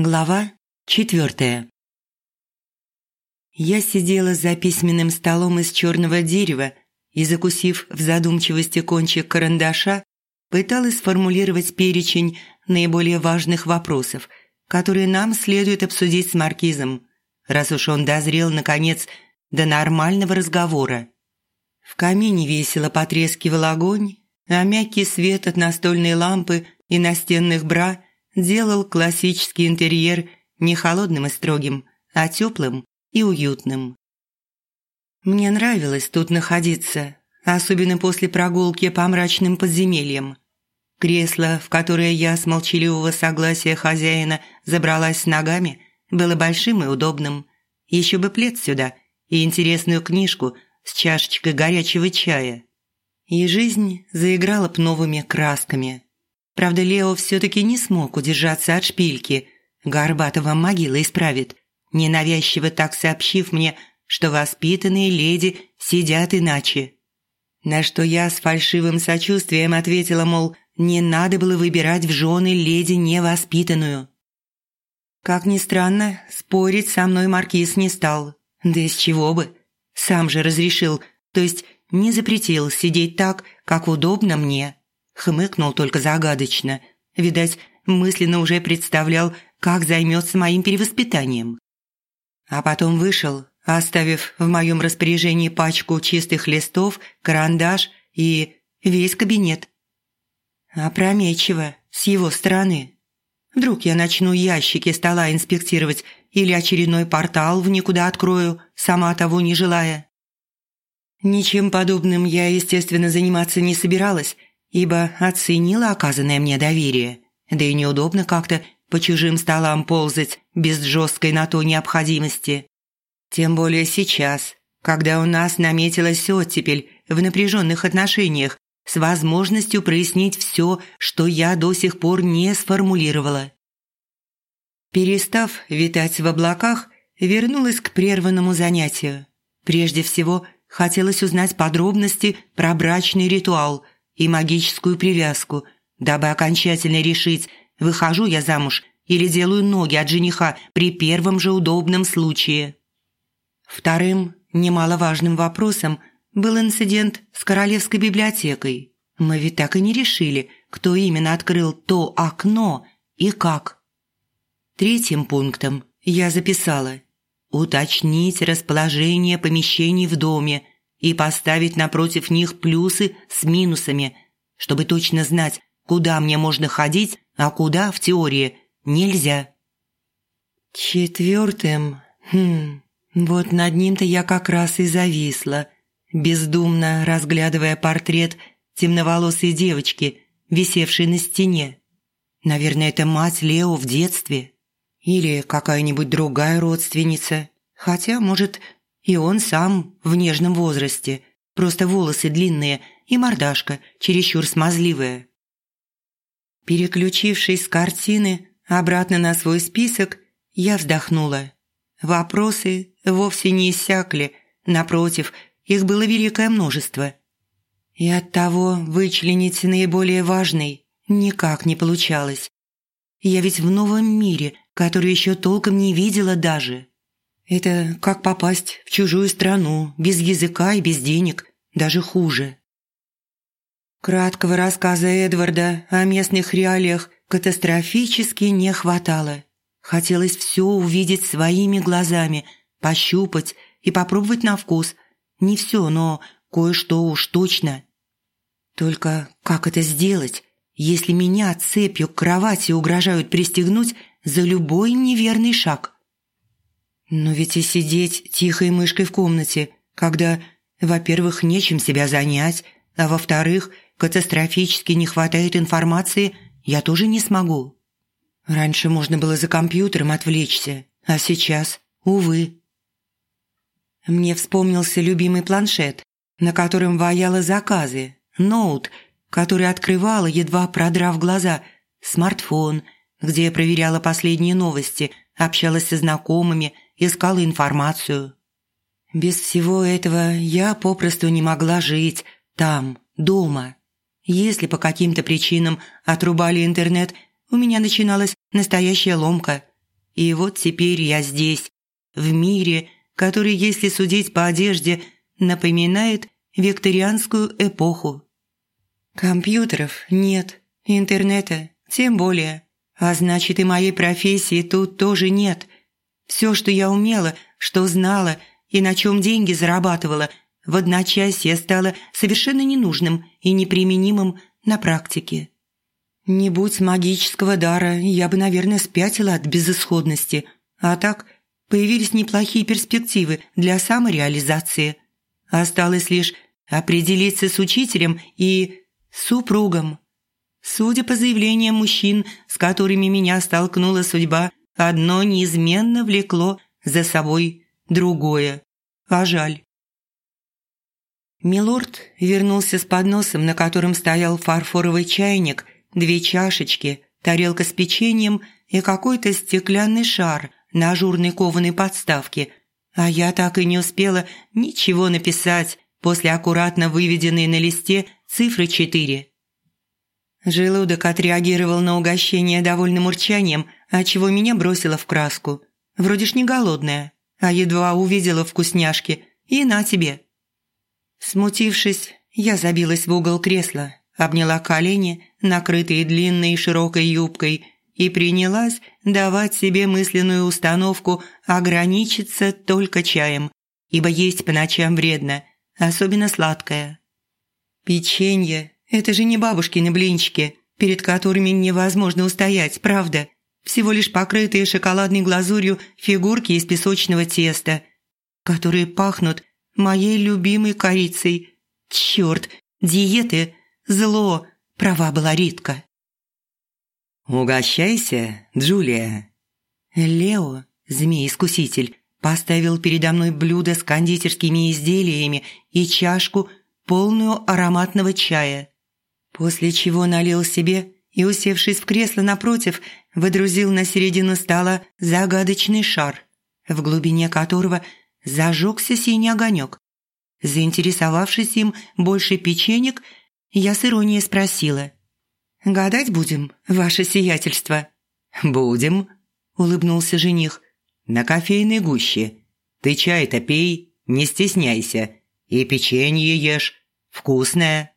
Глава четвертая. Я сидела за письменным столом из черного дерева и, закусив в задумчивости кончик карандаша, пыталась сформулировать перечень наиболее важных вопросов, которые нам следует обсудить с Маркизом, раз уж он дозрел, наконец, до нормального разговора. В камине весело потрескивал огонь, а мягкий свет от настольной лампы и настенных бра – делал классический интерьер не холодным и строгим, а теплым и уютным. Мне нравилось тут находиться, особенно после прогулки по мрачным подземельям. Кресло, в которое я с молчаливого согласия хозяина забралась с ногами, было большим и удобным. Еще бы плед сюда и интересную книжку с чашечкой горячего чая. И жизнь заиграла б новыми красками – Правда, Лео все-таки не смог удержаться от шпильки. Горбатова могила исправит, ненавязчиво так сообщив мне, что воспитанные леди сидят иначе. На что я с фальшивым сочувствием ответила, мол, не надо было выбирать в жены леди невоспитанную. Как ни странно, спорить со мной маркиз не стал. Да из чего бы? Сам же разрешил, то есть не запретил сидеть так, как удобно мне хмыкнул только загадочно. Видать, мысленно уже представлял, как займется моим перевоспитанием. А потом вышел, оставив в моем распоряжении пачку чистых листов, карандаш и весь кабинет. Опрометчиво, с его стороны. Вдруг я начну ящики стола инспектировать или очередной портал в никуда открою, сама того не желая. Ничем подобным я, естественно, заниматься не собиралась – ибо оценила оказанное мне доверие. Да и неудобно как-то по чужим столам ползать без жесткой на то необходимости. Тем более сейчас, когда у нас наметилась оттепель в напряженных отношениях с возможностью прояснить все, что я до сих пор не сформулировала. Перестав витать в облаках, вернулась к прерванному занятию. Прежде всего, хотелось узнать подробности про брачный ритуал – и магическую привязку, дабы окончательно решить, выхожу я замуж или делаю ноги от жениха при первом же удобном случае. Вторым, немаловажным вопросом был инцидент с Королевской библиотекой. Мы ведь так и не решили, кто именно открыл то окно и как. Третьим пунктом я записала уточнить расположение помещений в доме – и поставить напротив них плюсы с минусами, чтобы точно знать, куда мне можно ходить, а куда, в теории, нельзя. Четвертым, хм, вот над ним-то я как раз и зависла, бездумно разглядывая портрет темноволосой девочки, висевшей на стене. Наверное, это мать Лео в детстве. Или какая-нибудь другая родственница. Хотя, может, и он сам в нежном возрасте, просто волосы длинные и мордашка чересчур смазливая. Переключившись с картины обратно на свой список, я вздохнула. Вопросы вовсе не иссякли, напротив, их было великое множество. И оттого вычленить наиболее важный никак не получалось. Я ведь в новом мире, который еще толком не видела даже. Это как попасть в чужую страну, без языка и без денег, даже хуже. Краткого рассказа Эдварда о местных реалиях катастрофически не хватало. Хотелось все увидеть своими глазами, пощупать и попробовать на вкус. Не все, но кое-что уж точно. Только как это сделать, если меня цепью к кровати угрожают пристегнуть за любой неверный шаг – но ведь и сидеть тихой мышкой в комнате, когда, во-первых, нечем себя занять, а во-вторых, катастрофически не хватает информации, я тоже не смогу. Раньше можно было за компьютером отвлечься, а сейчас, увы. Мне вспомнился любимый планшет, на котором ваяла заказы, ноут, который открывала, едва продрав глаза, смартфон, где я проверяла последние новости, общалась со знакомыми – искала информацию. Без всего этого я попросту не могла жить там, дома. Если по каким-то причинам отрубали интернет, у меня начиналась настоящая ломка. И вот теперь я здесь, в мире, который, если судить по одежде, напоминает викторианскую эпоху. Компьютеров нет, интернета тем более. А значит, и моей профессии тут тоже нет. Все, что я умела, что знала и на чем деньги зарабатывала, в одночасье стало совершенно ненужным и неприменимым на практике. Не будь магического дара, я бы, наверное, спятила от безысходности. А так появились неплохие перспективы для самореализации. Осталось лишь определиться с учителем и супругом. Судя по заявлениям мужчин, с которыми меня столкнула судьба, одно неизменно влекло за собой другое. А жаль. Милорд вернулся с подносом, на котором стоял фарфоровый чайник, две чашечки, тарелка с печеньем и какой-то стеклянный шар на ажурной кованой подставке. А я так и не успела ничего написать после аккуратно выведенной на листе цифры четыре. Желудок отреагировал на угощение довольным урчанием, отчего меня бросило в краску. Вроде ж не голодная, а едва увидела вкусняшки. И на тебе. Смутившись, я забилась в угол кресла, обняла колени, накрытые длинной широкой юбкой, и принялась давать себе мысленную установку ограничиться только чаем, ибо есть по ночам вредно, особенно сладкое. Печенье – это же не бабушкины блинчики, перед которыми невозможно устоять, правда? Всего лишь покрытые шоколадной глазурью фигурки из песочного теста, которые пахнут моей любимой корицей. Черт, диеты – зло, права была Ритка. «Угощайся, Джулия». Лео, змей-искуситель, поставил передо мной блюдо с кондитерскими изделиями и чашку, полную ароматного чая. После чего налил себе и, усевшись в кресло напротив, выдрузил на середину стола загадочный шар, в глубине которого зажегся синий огонек. Заинтересовавшись им больше печенек, я с иронией спросила. «Гадать будем, ваше сиятельство?» «Будем», – улыбнулся жених. «На кофейной гуще. Ты чай-то пей, не стесняйся. И печенье ешь. Вкусное».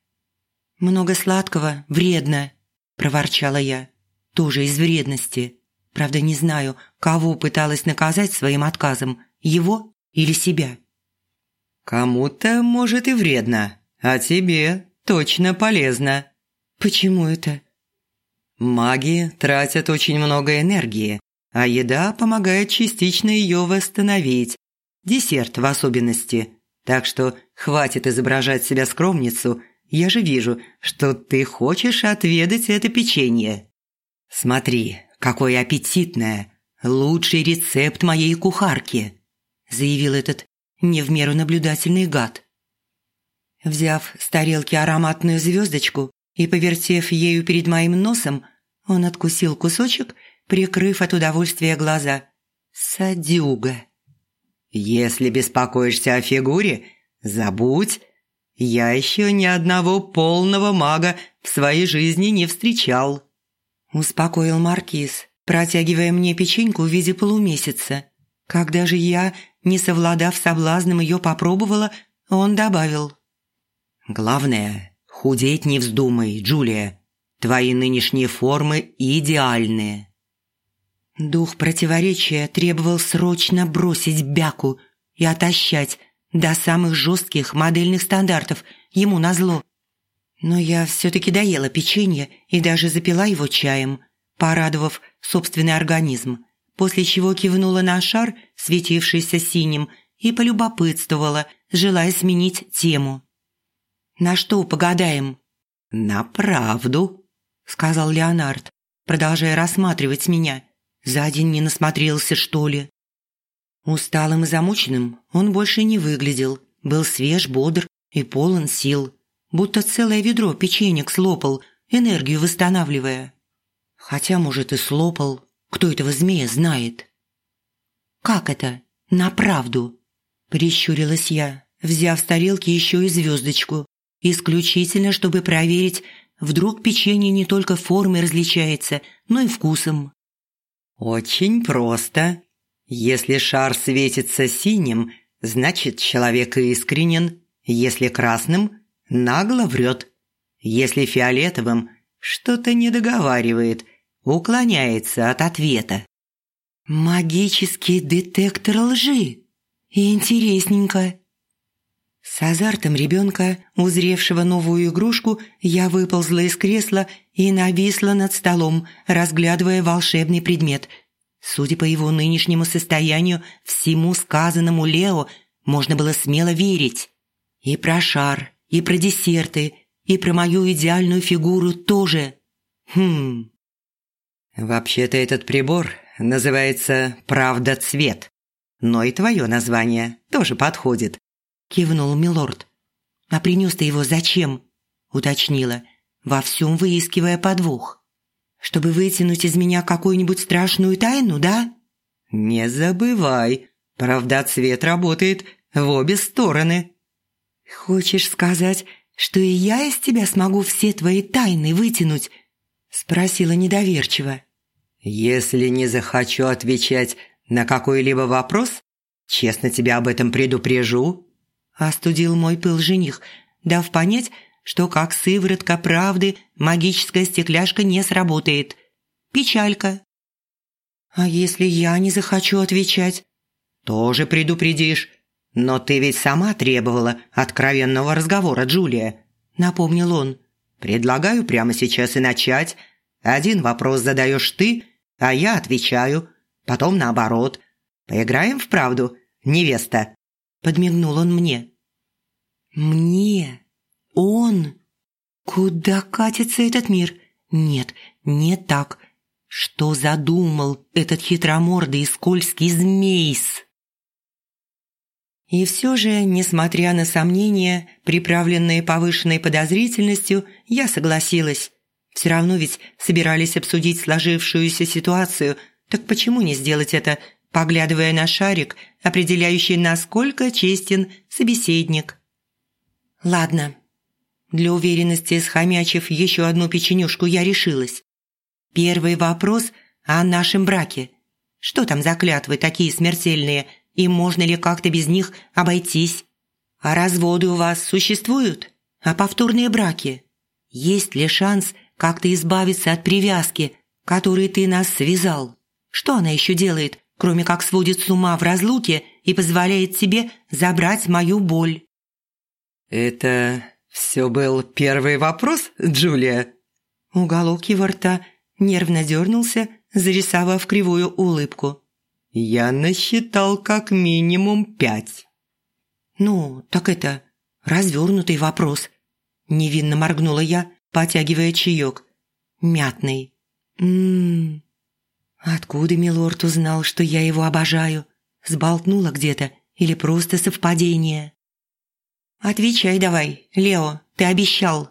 «Много сладкого, вредно», – проворчала я. «Тоже из вредности. Правда, не знаю, кого пыталась наказать своим отказом, его или себя. «Кому-то, может, и вредно, а тебе точно полезно». «Почему это?» «Маги тратят очень много энергии, а еда помогает частично ее восстановить, десерт в особенности. Так что хватит изображать себя скромницу, я же вижу, что ты хочешь отведать это печенье. Смотри, какое аппетитное, лучший рецепт моей кухарки» заявил этот не в меру наблюдательный гад. Взяв с тарелки ароматную звездочку и повертев ею перед моим носом, он откусил кусочек, прикрыв от удовольствия глаза. «Садюга!» «Если беспокоишься о фигуре, забудь. Я еще ни одного полного мага в своей жизни не встречал», – успокоил Маркиз, протягивая мне печеньку в виде полумесяца. Когда же я не совладав соблазном, ее попробовала, он добавил. «Главное, худеть не вздумай, Джулия. Твои нынешние формы идеальные». Дух противоречия требовал срочно бросить бяку и отощать до самых жестких модельных стандартов ему назло. Но я все-таки доела печенье и даже запила его чаем, порадовав собственный организм после чего кивнула на шар, светившийся синим, и полюбопытствовала, желая сменить тему. «На что погадаем?» «На правду», – сказал Леонард, продолжая рассматривать меня. «За день не насмотрелся, что ли?» Усталым и замученным он больше не выглядел, был свеж, бодр и полон сил, будто целое ведро печенек слопал, энергию восстанавливая. Хотя, может, и слопал, кто этого змея знает?» «Как это? На правду?» – прищурилась я, взяв с тарелки еще и звездочку. Исключительно, чтобы проверить, вдруг печенье не только формой различается, но и вкусом. «Очень просто. Если шар светится синим, значит, человек искренен. Если красным – нагло врет. Если фиолетовым – что-то не договаривает, уклоняется от ответа. «Магический детектор лжи. Интересненько». С азартом ребенка, узревшего новую игрушку, я выползла из кресла и нависла над столом, разглядывая волшебный предмет. Судя по его нынешнему состоянию, всему сказанному Лео можно было смело верить. И про шар, и про десерты, и про мою идеальную фигуру тоже. Хм. Вообще-то этот прибор называется «Правда цвет». Но и твое название тоже подходит кивнул милорд. «А принес ты его зачем?» – уточнила, во всем выискивая подвох. «Чтобы вытянуть из меня какую-нибудь страшную тайну, да?» «Не забывай, правда цвет работает в обе стороны». «Хочешь сказать, что и я из тебя смогу все твои тайны вытянуть?» – спросила недоверчиво. «Если не захочу отвечать на какой-либо вопрос, честно тебя об этом предупрежу», остудил мой пыл жених, дав понять, что как сыворотка правды магическая стекляшка не сработает. Печалька. А если я не захочу отвечать? Тоже предупредишь. Но ты ведь сама требовала откровенного разговора, Джулия, напомнил он. Предлагаю прямо сейчас и начать. Один вопрос задаешь ты, а я отвечаю. Потом наоборот. Поиграем в правду, невеста. Подмигнул он мне. Мне? Он? Куда катится этот мир? Нет, не так. Что задумал этот хитромордый и скользкий змейс? И все же, несмотря на сомнения, приправленные повышенной подозрительностью, я согласилась. Все равно ведь собирались обсудить сложившуюся ситуацию, так почему не сделать это, поглядывая на шарик, определяющий, насколько честен собеседник? Ладно. Для уверенности, схомячив еще одну печенюшку, я решилась. Первый вопрос о нашем браке. Что там за клятвы такие смертельные, и можно ли как-то без них обойтись? А разводы у вас существуют? А повторные браки? Есть ли шанс как-то избавиться от привязки, которой ты нас связал? Что она еще делает, кроме как сводит с ума в разлуке и позволяет себе забрать мою боль? «Это все был первый вопрос, Джулия?» Уголок его рта нервно дернулся, зарисовав кривую улыбку. «Я насчитал как минимум пять». «Ну, так это развернутый вопрос», – невинно моргнула я, потягивая чаек. «Мятный». «Ммм...» «Откуда милорд узнал, что я его обожаю? Сболтнула где-то или просто совпадение?» «Отвечай давай, Лео, ты обещал».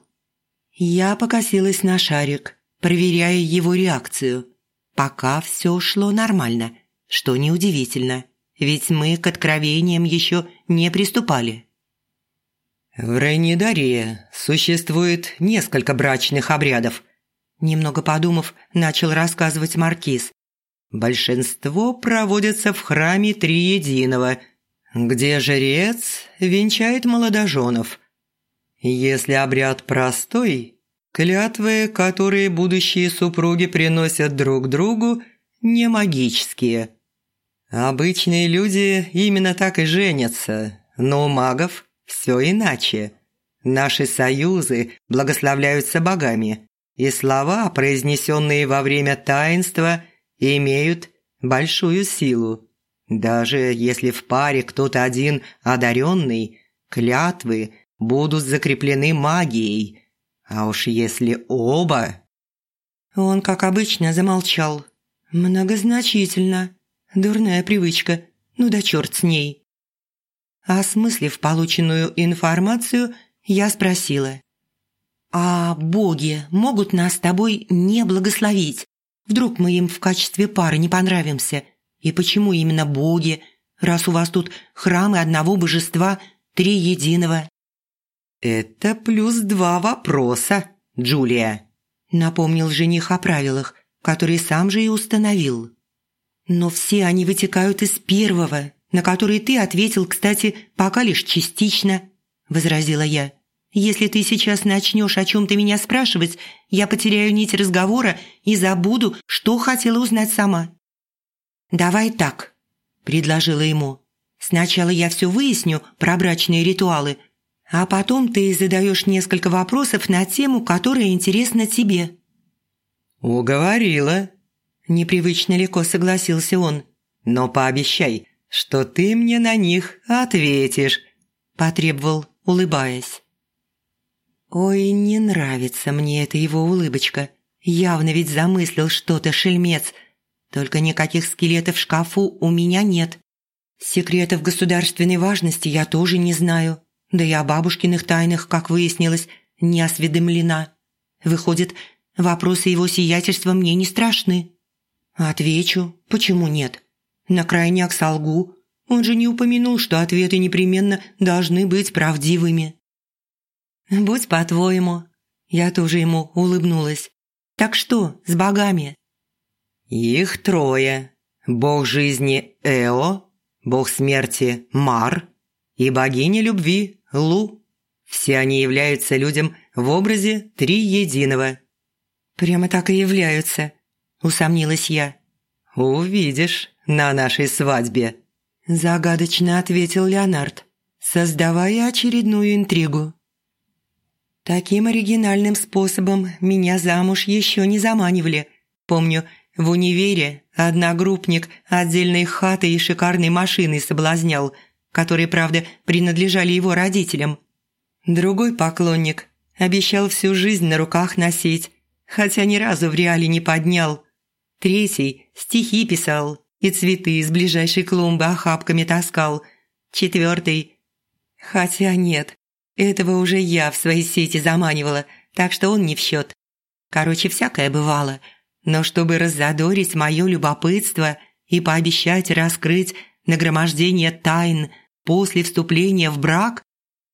Я покосилась на шарик, проверяя его реакцию. Пока все шло нормально, что неудивительно, ведь мы к откровениям еще не приступали. «В Рейнидаре существует несколько брачных обрядов», немного подумав, начал рассказывать Маркиз. «Большинство проводятся в храме Триединого – где жрец венчает молодоженов. Если обряд простой, клятвы, которые будущие супруги приносят друг другу, не магические. Обычные люди именно так и женятся, но у магов все иначе. Наши союзы благословляются богами, и слова, произнесенные во время таинства, имеют большую силу. Даже если в паре кто-то один одаренный, клятвы будут закреплены магией. А уж если оба... Он, как обычно, замолчал. Многозначительно. Дурная привычка. Ну да черт с ней. Осмыслив полученную информацию, я спросила. «А боги могут нас с тобой не благословить? Вдруг мы им в качестве пары не понравимся? И почему именно боги, раз у вас тут храмы одного божества, три единого?» «Это плюс два вопроса, Джулия», – напомнил жених о правилах, которые сам же и установил. Но все они вытекают из первого, на который ты ответил, кстати, пока лишь частично», – возразила я. «Если ты сейчас начнешь о чем-то меня спрашивать, я потеряю нить разговора и забуду, что хотела узнать сама». «Давай так», – предложила ему. «Сначала я все выясню про брачные ритуалы, а потом ты задаешь несколько вопросов на тему, которая интересна тебе». «Уговорила», – непривычно легко согласился он. «Но пообещай, что ты мне на них ответишь», – потребовал, улыбаясь. «Ой, не нравится мне эта его улыбочка. Явно ведь замыслил что-то шельмец. Только никаких скелетов в шкафу у меня нет. Секретов государственной важности я тоже не знаю. Да и о бабушкиных тайнах, как выяснилось, не осведомлена. Выходит, вопросы его сиятельства мне не страшны. Отвечу, почему нет?» На крайняк солгу. Он же не упомянул, что ответы непременно должны быть правдивыми. «Будь по-твоему». Я тоже ему улыбнулась. «Так что с богами?» «Их трое. Бог жизни Эо, бог смерти Мар и богиня любви Лу. Все они являются людям в образе триединого». «Прямо так и являются», – усомнилась я. «Увидишь на нашей свадьбе», – загадочно ответил Леонард, создавая очередную интригу. Таким оригинальным способом меня замуж еще не заманивали. Помню, в универе одногруппник отдельной хаты и шикарной машиной соблазнял, которые, правда, принадлежали его родителям. Другой поклонник обещал всю жизнь на руках носить, хотя ни разу в реале не поднял. Третий стихи писал, и цветы из ближайшей клумбы охапками таскал. Четвертый... Хотя нет, этого уже я в свои сети заманивала, так что он не в счет. Короче, всякое бывало. Но чтобы раззадорить мое любопытство и пообещать раскрыть нагромождение тайн после вступления в брак,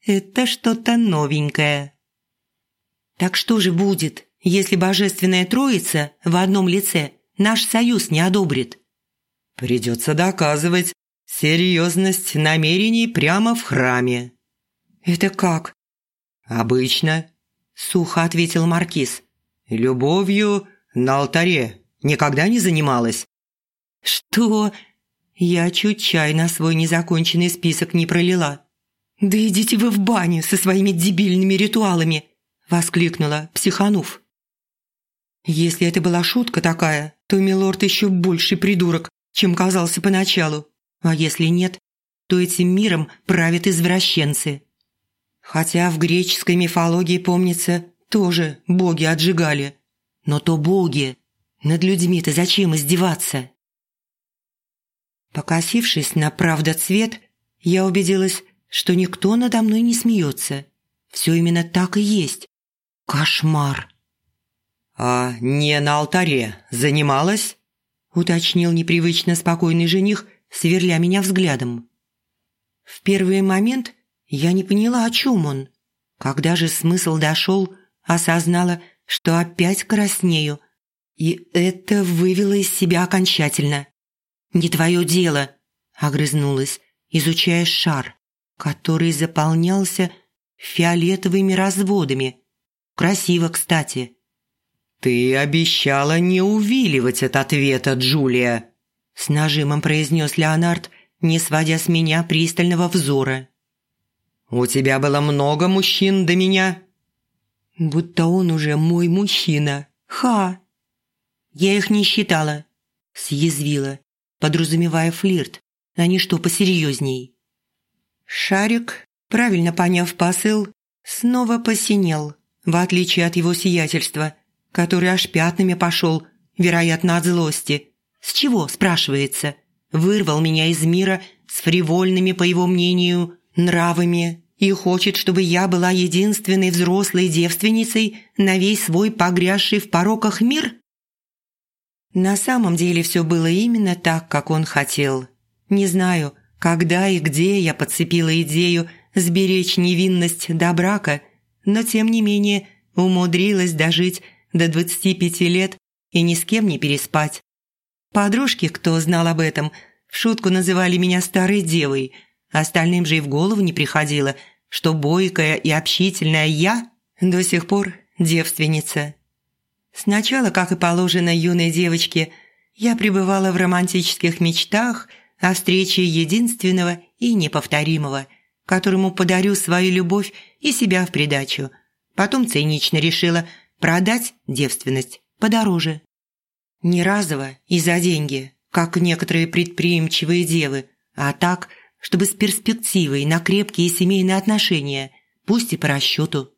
это что-то новенькое. Так что же будет, если Божественная Троица в одном лице наш союз не одобрит? Придется доказывать серьезность намерений прямо в храме». «Это как?» «Обычно», – сухо ответил Маркиз. «Любовью на алтаре никогда не занималась». «Что?» Я чуть чай на свой незаконченный список не пролила. «Да идите вы в баню со своими дебильными ритуалами!» – воскликнула, психанув. Если это была шутка такая, то милорд еще больший придурок чем казался поначалу. А если нет, то этим миром правят извращенцы. Хотя в греческой мифологии, помнится, тоже боги отжигали. Но то боги. Над людьми-то зачем издеваться? Покосившись на правдоцвет, я убедилась, что никто надо мной не смеется. Все именно так и есть. Кошмар. «А не на алтаре занималась?» уточнил непривычно спокойный жених, сверля меня взглядом. В первый момент я не поняла, о чем он. Когда же смысл дошел, осознала, что опять краснею. И это вывело из себя окончательно. «Не твое дело», – огрызнулась, изучая шар, который заполнялся фиолетовыми разводами. Красиво, кстати. «Ты обещала не увиливать от ответа, Джулия», – с нажимом произнес Леонард, не сводя с меня пристального взора. «У тебя было много мужчин до меня?» «Будто он уже мой мужчина. Ха!» «Я их не считала», – съязвила, подразумевая флирт, не что посерьезней. Шарик, правильно поняв посыл, снова посинел, в отличие от его сиятельства – который аж пятнами пошел, вероятно, от злости. С чего, спрашивается? Вырвал меня из мира с фривольными, по его мнению, нравами и хочет, чтобы я была единственной взрослой девственницей на весь свой погрязший в пороках мир? На самом деле все было именно так, как он хотел. Не знаю, когда и где я подцепила идею сберечь невинность до брака, но тем не менее умудрилась дожить до 25 лет и ни с кем не переспать. Подружки, кто знал об этом, в шутку называли меня старой девой. Остальным же и в голову не приходило, что бойкая и общительная я до сих пор девственница. Сначала, как и положено юной девочке, я пребывала в романтических мечтах о встрече единственного и неповторимого, которому подарю свою любовь и себя в придачу. Потом цинично решила продать девственность подороже. Не разово и за деньги, как некоторые предприимчивые девы, а так, чтобы с перспективой на крепкие семейные отношения, пусть и по расчету.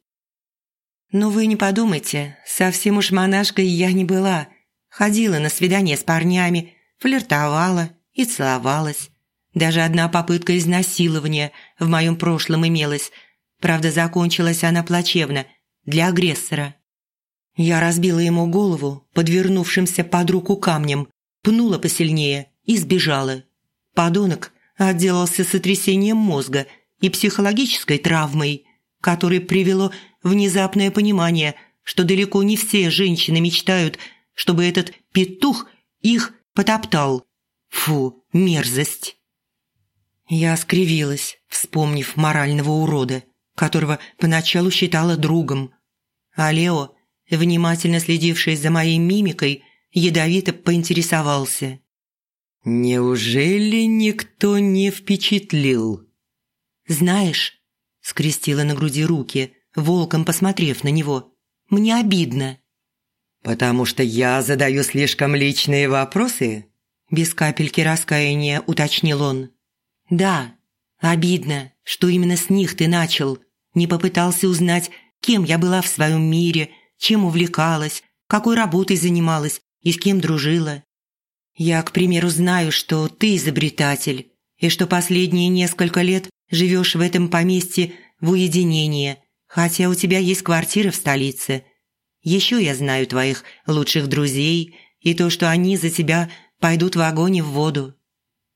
Но вы не подумайте, совсем уж монашкой я не была. Ходила на свидания с парнями, флиртовала и целовалась. Даже одна попытка изнасилования в моем прошлом имелась. Правда, закончилась она плачевно, для агрессора. Я разбила ему голову подвернувшимся под руку камнем, пнула посильнее и сбежала. Подонок отделался сотрясением мозга и психологической травмой, которое привело внезапное понимание, что далеко не все женщины мечтают, чтобы этот петух их потоптал. Фу, мерзость. Я скривилась, вспомнив морального урода, которого поначалу считала другом. А Лео внимательно следивший за моей мимикой, ядовито поинтересовался. «Неужели никто не впечатлил?» «Знаешь», – скрестила на груди руки, волком посмотрев на него, – «мне обидно». «Потому что я задаю слишком личные вопросы?» Без капельки раскаяния уточнил он. «Да, обидно, что именно с них ты начал. Не попытался узнать, кем я была в своем мире, чем увлекалась, какой работой занималась и с кем дружила. Я, к примеру, знаю, что ты изобретатель, и что последние несколько лет живешь в этом поместье в уединении, хотя у тебя есть квартира в столице. Еще я знаю твоих лучших друзей и то, что они за тебя пойдут в огонь и в воду.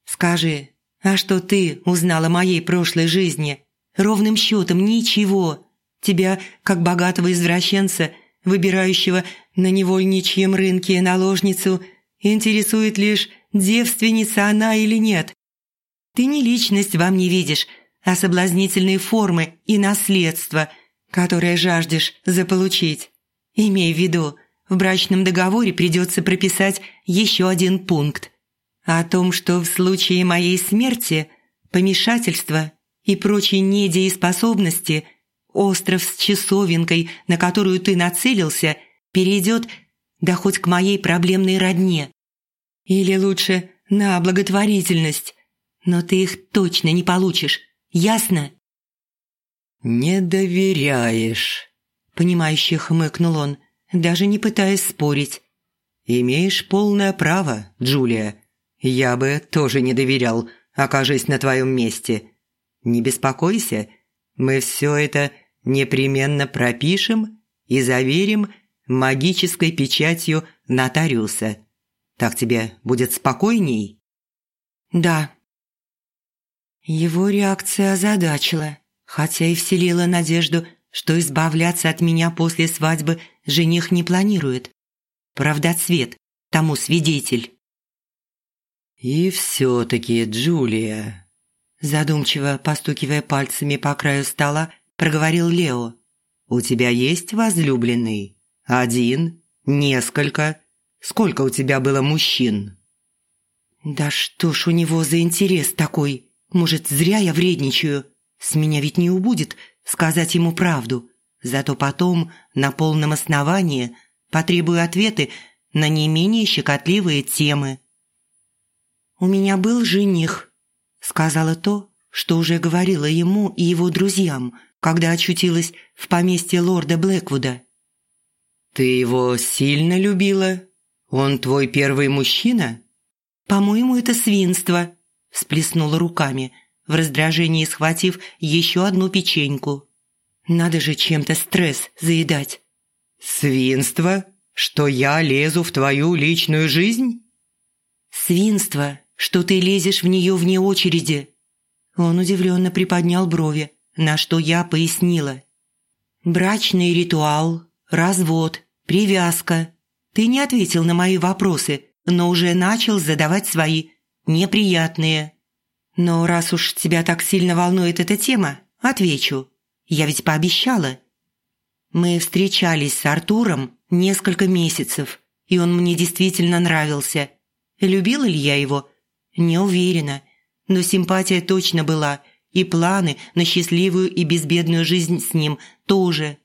Скажи, а что ты узнала о моей прошлой жизни? Ровным счетом ничего. Тебя, как богатого извращенца, выбирающего на невольничьем рынке наложницу, интересует лишь, девственница она или нет. Ты не личность вам не видишь, а соблазнительные формы и наследство, которое жаждешь заполучить. Имей в виду, в брачном договоре придется прописать еще один пункт. О том, что в случае моей смерти помешательство и прочие недееспособности – Остров с часовенкой, на которую ты нацелился, перейдет да хоть к моей проблемной родне. Или лучше на благотворительность. Но ты их точно не получишь, ясно?» «Не доверяешь», – понимающе хмыкнул он, даже не пытаясь спорить. «Имеешь полное право, Джулия. Я бы тоже не доверял, окажись на твоем месте. Не беспокойся, мы все это непременно пропишем и заверим магической печатью нотариуса. Так тебе будет спокойней?» «Да». Его реакция озадачила, хотя и вселила надежду, что избавляться от меня после свадьбы жених не планирует. Правда, цвет тому свидетель. «И все-таки, Джулия...» Задумчиво постукивая пальцами по краю стола, проговорил Лео. «У тебя есть возлюбленный? Один? Несколько? Сколько у тебя было мужчин?» «Да что ж у него за интерес такой? Может, зря я вредничаю? С меня ведь не убудет сказать ему правду. Зато потом, на полном основании, потребую ответы на не менее щекотливые темы». «У меня был жених», — сказала то, что уже говорила ему и его друзьям – когда очутилась в поместье лорда Блэквуда. «Ты его сильно любила? Он твой первый мужчина?» «По-моему, это свинство», – всплеснула руками, в раздражении схватив еще одну печеньку. «Надо же чем-то стресс заедать». «Свинство? Что я лезу в твою личную жизнь?» «Свинство, что ты лезешь в нее вне очереди». Он удивленно приподнял брови, на что я пояснила. «Брачный ритуал, развод, привязка. Ты не ответил на мои вопросы, но уже начал задавать свои неприятные. Но раз уж тебя так сильно волнует эта тема, отвечу. Я ведь пообещала. Мы встречались с Артуром несколько месяцев, и он мне действительно нравился. Любила ли я его? Не уверена. Но симпатия точно была, и планы на счастливую и безбедную жизнь с ним тоже.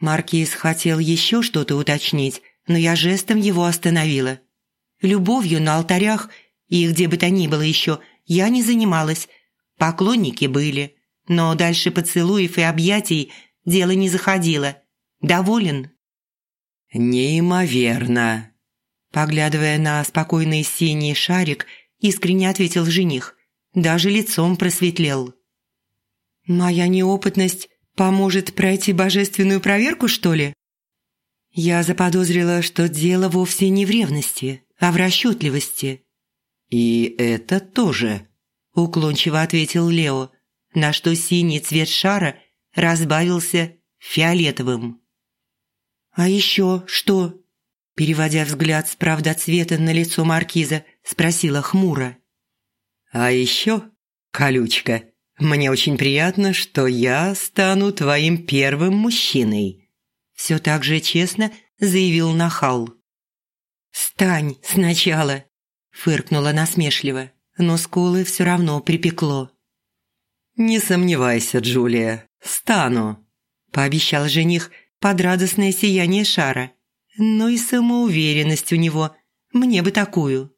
Маркиз хотел еще что-то уточнить, но я жестом его остановила. Любовью на алтарях и где бы то ни было еще я не занималась. Поклонники были, но дальше поцелуев и объятий дело не заходило. Доволен? «Неимоверно!» Поглядывая на спокойный синий шарик, искренне ответил жених. Даже лицом просветлел. «Моя неопытность поможет пройти божественную проверку, что ли?» Я заподозрила, что дело вовсе не в ревности, а в расчетливости. «И это тоже», – уклончиво ответил Лео, на что синий цвет шара разбавился фиолетовым. «А еще что?» Переводя взгляд с правдоцвета на лицо маркиза, спросила хмуро. «А еще, колючка, мне очень приятно, что я стану твоим первым мужчиной», все так же честно заявил Нахал. «Стань сначала», – фыркнула насмешливо, но скулы все равно припекло. «Не сомневайся, Джулия, стану», – пообещал жених под радостное сияние шара. Ну и самоуверенность у него, мне бы такую.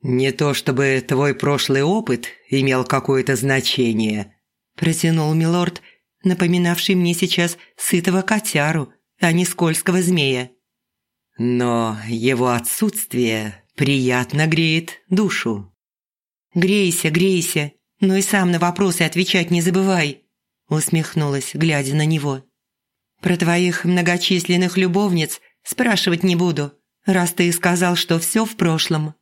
«Не то чтобы твой прошлый опыт имел какое-то значение», – протянул милорд, напоминавший мне сейчас сытого котяру, а не скользкого змея. Но его отсутствие приятно греет душу. «Грейся, грейся, но и сам на вопросы отвечать не забывай», усмехнулась, глядя на него. «Про твоих многочисленных любовниц спрашивать не буду, раз ты сказал, что все в прошлом».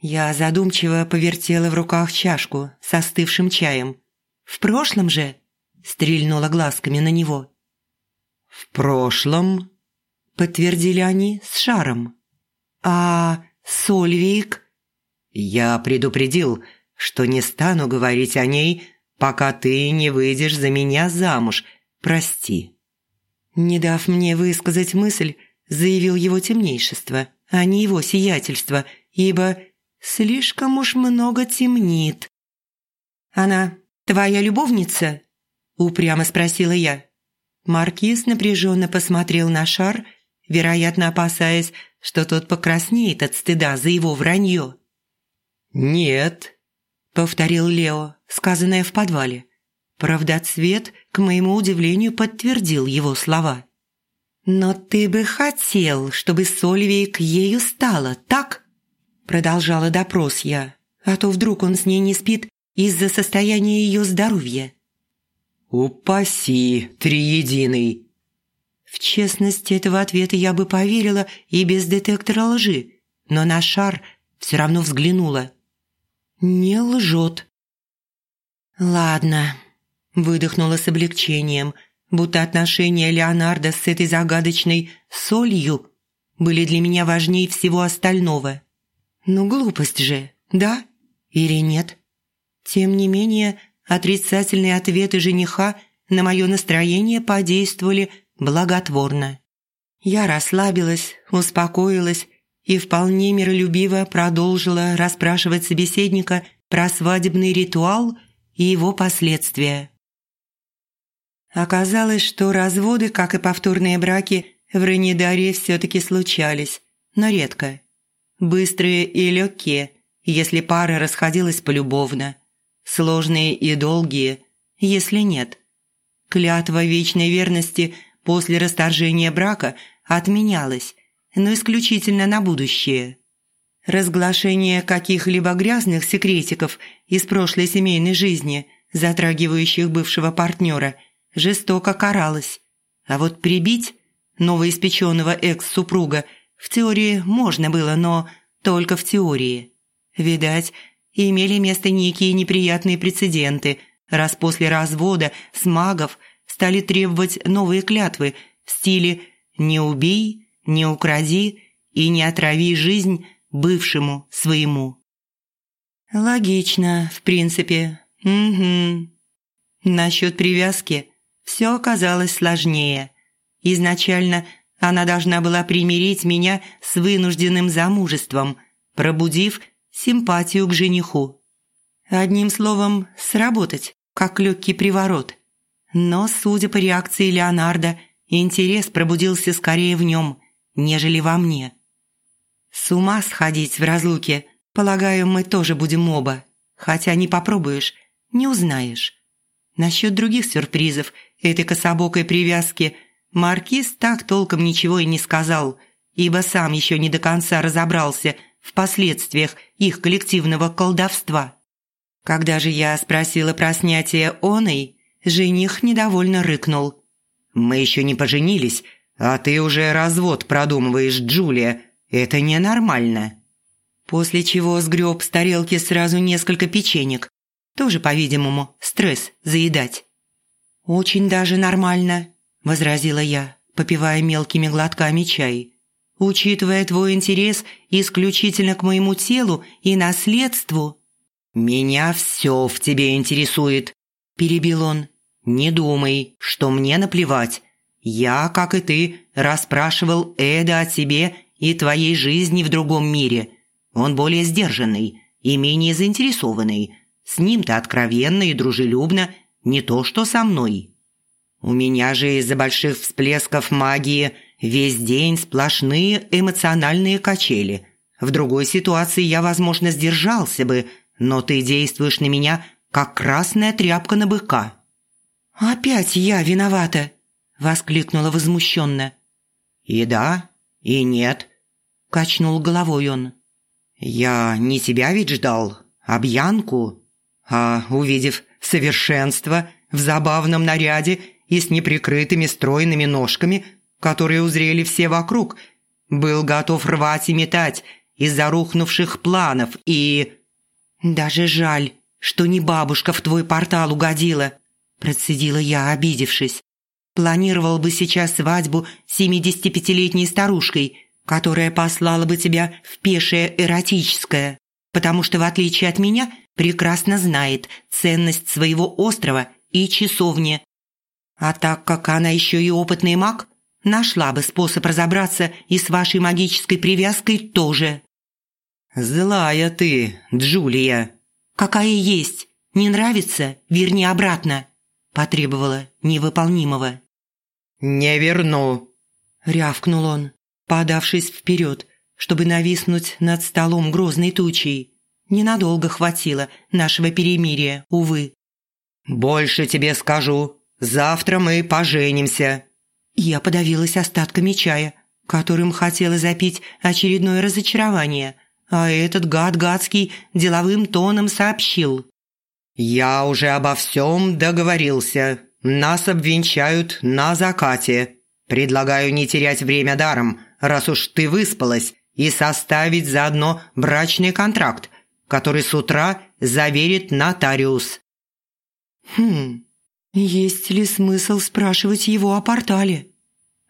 Я задумчиво повертела в руках чашку с остывшим чаем. «В прошлом же?» – стрельнула глазками на него. «В прошлом?» подтвердили они с шаром. «А Сольвик?» «Я предупредил, что не стану говорить о ней, пока ты не выйдешь за меня замуж. Прости». Не дав мне высказать мысль, заявил его темнейшество, а не его сиятельство, ибо слишком уж много темнит. «Она твоя любовница?» – упрямо спросила я. Маркиз напряженно посмотрел на шар – вероятно, опасаясь, что тот покраснеет от стыда за его вранье. «Нет», – повторил Лео, сказанное в подвале. Правда, цвет, к моему удивлению, подтвердил его слова. «Но ты бы хотел, чтобы Сольвейк ею стала, так?» Продолжала допрос я, а то вдруг он с ней не спит из-за состояния ее здоровья. «Упаси, триединый!» В честность этого ответа я бы поверила и без детектора лжи, но на шар все равно взглянула. Не лжет. «Ладно», – выдохнула с облегчением, будто отношения Леонардо с этой загадочной солью были для меня важнее всего остального. Ну, глупость же, да или нет? Тем не менее, отрицательные ответы жениха на мое настроение подействовали благотворно. Я расслабилась, успокоилась и вполне миролюбиво продолжила расспрашивать собеседника про свадебный ритуал и его последствия. Оказалось, что разводы, как и повторные браки, в Ренедаре все-таки случались, но редко. Быстрые и легкие, если пара расходилась полюбовно. Сложные и долгие, если нет. Клятва вечной верности – после расторжения брака отменялось, но исключительно на будущее. Разглашение каких-либо грязных секретиков из прошлой семейной жизни, затрагивающих бывшего партнера, жестоко каралось. А вот прибить новоиспеченного экс-супруга в теории можно было, но только в теории. Видать, имели место некие неприятные прецеденты, раз после развода с магов – стали требовать новые клятвы в стиле «не убей», «не укради» и не отрави жизнь бывшему своему. Логично, в принципе. Угу. Насчет привязки все оказалось сложнее. Изначально она должна была примирить меня с вынужденным замужеством, пробудив симпатию к жениху. Одним словом, сработать, как легкий приворот. Но, судя по реакции Леонардо, интерес пробудился скорее в нем, нежели во мне. С ума сходить в разлуке, полагаю, мы тоже будем оба. Хотя не попробуешь, не узнаешь. Насчет других сюрпризов этой кособокой привязки Маркиз так толком ничего и не сказал, ибо сам еще не до конца разобрался в последствиях их коллективного колдовства. Когда же я спросила про снятие оной, жених недовольно рыкнул. «Мы еще не поженились, а ты уже развод продумываешь, Джулия. Это ненормально». После чего сгреб с тарелки сразу несколько печенек. Тоже, по-видимому, стресс заедать. «Очень даже нормально», – возразила я, попивая мелкими глотками чай. «Учитывая твой интерес исключительно к моему телу и наследству...» «Меня все в тебе интересует», – перебил он. «Не думай, что мне наплевать. Я, как и ты, расспрашивал Эда о тебе и твоей жизни в другом мире. Он более сдержанный и менее заинтересованный. С ним-то откровенно и дружелюбно, не то что со мной. У меня же из-за больших всплесков магии весь день сплошные эмоциональные качели. В другой ситуации я, возможно, сдержался бы, но ты действуешь на меня, как красная тряпка на быка». «Опять я виновата!» – воскликнула возмущенно. «И да, и нет», – качнул головой он. «Я не тебя ведь ждал, а Бьянку. А увидев совершенство в забавном наряде и с неприкрытыми стройными ножками, которые узрели все вокруг, был готов рвать и метать из-за рухнувших планов и... «Даже жаль, что не бабушка в твой портал угодила», процедила я, обидевшись. «Планировал бы сейчас свадьбу с 75-летней старушкой, которая послала бы тебя в пешее эротическое, потому что, в отличие от меня, прекрасно знает ценность своего острова и часовни, а так как она еще и опытный маг, нашла бы способ разобраться и с вашей магической привязкой тоже». «Злая ты, Джулия!» «Какая есть. Не нравится? Верни обратно», – потребовала невыполнимого. «Не верну», – рявкнул он, подавшись вперед, чтобы нависнуть над столом грозной тучей. Ненадолго хватило нашего перемирия, увы. «Больше тебе скажу. Завтра мы поженимся». Я подавилась остатками чая, которым хотела запить очередное разочарование, а этот гад гадский деловым тоном сообщил. «Я уже обо всем договорился. Нас обвенчают на закате. Предлагаю не терять время даром, раз уж ты выспалась, и составить заодно брачный контракт, который с утра заверит нотариус». «Хм, есть ли смысл спрашивать его о портале?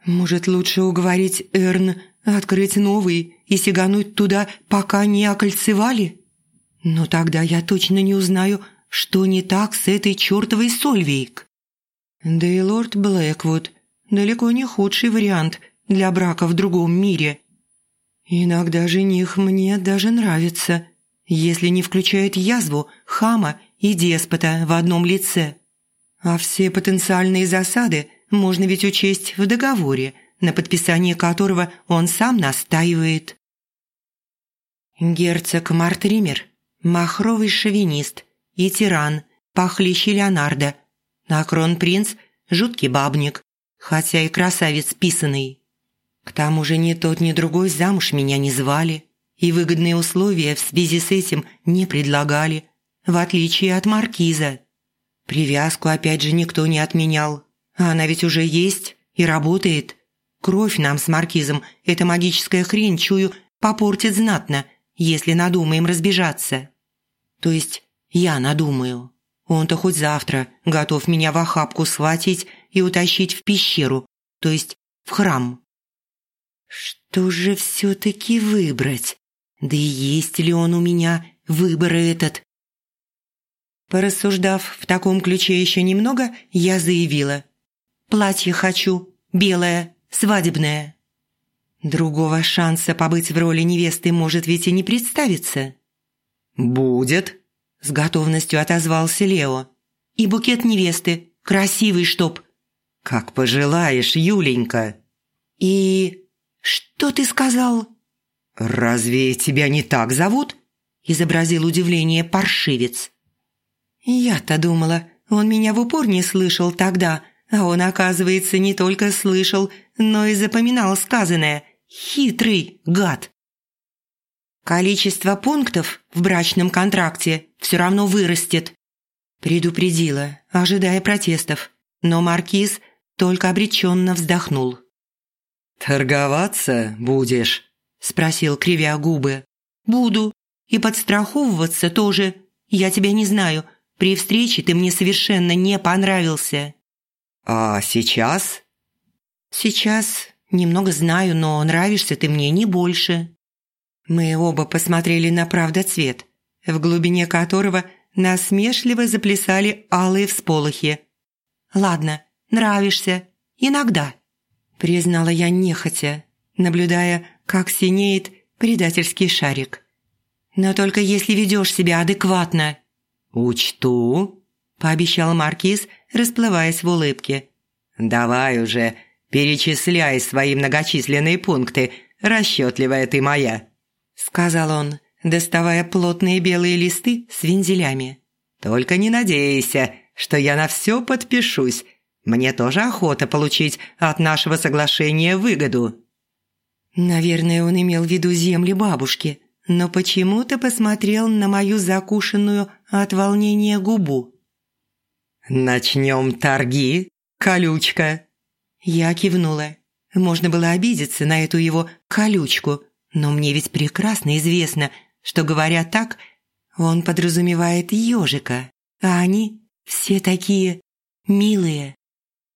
Может, лучше уговорить Эрн открыть новый и сигануть туда, пока не окольцевали? Но тогда я точно не узнаю, что не так с этой чертовой Сольвейк. Да и лорд Блэквуд далеко не худший вариант для брака в другом мире. Иногда жених мне даже нравится, если не включает язву, хама и деспота в одном лице. А все потенциальные засады можно ведь учесть в договоре, на подписание которого он сам настаивает. Герцог Мартример, махровый шовинист и тиран, похлеще Леонардо, а кронпринц – жуткий бабник, хотя и красавец писанный. К тому же ни тот, ни другой замуж меня не звали, и выгодные условия в связи с этим не предлагали, в отличие от маркиза. Привязку опять же никто не отменял. А она ведь уже есть и работает. Кровь нам с маркизом эта магическая хрень, чую, попортит знатно, если надумаем разбежаться. То есть я надумаю. Он-то хоть завтра готов меня в охапку схватить и утащить в пещеру, то есть в храм. Что же все-таки выбрать? Да и есть ли он у меня выбор этот? Порассуждав в таком ключе еще немного, я заявила. «Платье хочу, белое, свадебное». Другого шанса побыть в роли невесты может ведь и не представиться. «Будет», – с готовностью отозвался Лео. «И букет невесты, красивый чтоб». «Как пожелаешь, Юленька». «И что ты сказал?» «Разве тебя не так зовут?» – изобразил удивление паршивец. «Я-то думала, он меня в упор не слышал тогда, а он, оказывается, не только слышал, но и запоминал сказанное. Хитрый гад!» «Количество пунктов в брачном контракте все равно вырастет», предупредила, ожидая протестов, но Маркиз только обреченно вздохнул. «Торговаться будешь?» – спросил, кривя губы. «Буду. И подстраховываться тоже. Я тебя не знаю. При встрече ты мне совершенно не понравился». «А сейчас?» «Сейчас немного знаю, но нравишься ты мне не больше». Мы оба посмотрели на правдоцвет, в глубине которого насмешливо заплясали алые всполохи. «Ладно, нравишься. Иногда», – признала я нехотя, наблюдая, как синеет предательский шарик. «Но только если ведешь себя адекватно». «Учту», – пообещал Маркиз, расплываясь в улыбке. «Давай уже, перечисляй свои многочисленные пункты, расчетливая ты моя», – сказал он, доставая плотные белые листы с вензелями. «Только не надейся, что я на все подпишусь. Мне тоже охота получить от нашего соглашения выгоду». Наверное, он имел в виду земли бабушки, но почему-то посмотрел на мою закушенную от волнения губу. «Начнем торги, колючка!» Я кивнула. Можно было обидеться на эту его колючку, но мне ведь прекрасно известно, что, говоря так, он подразумевает ежика, а они все такие милые.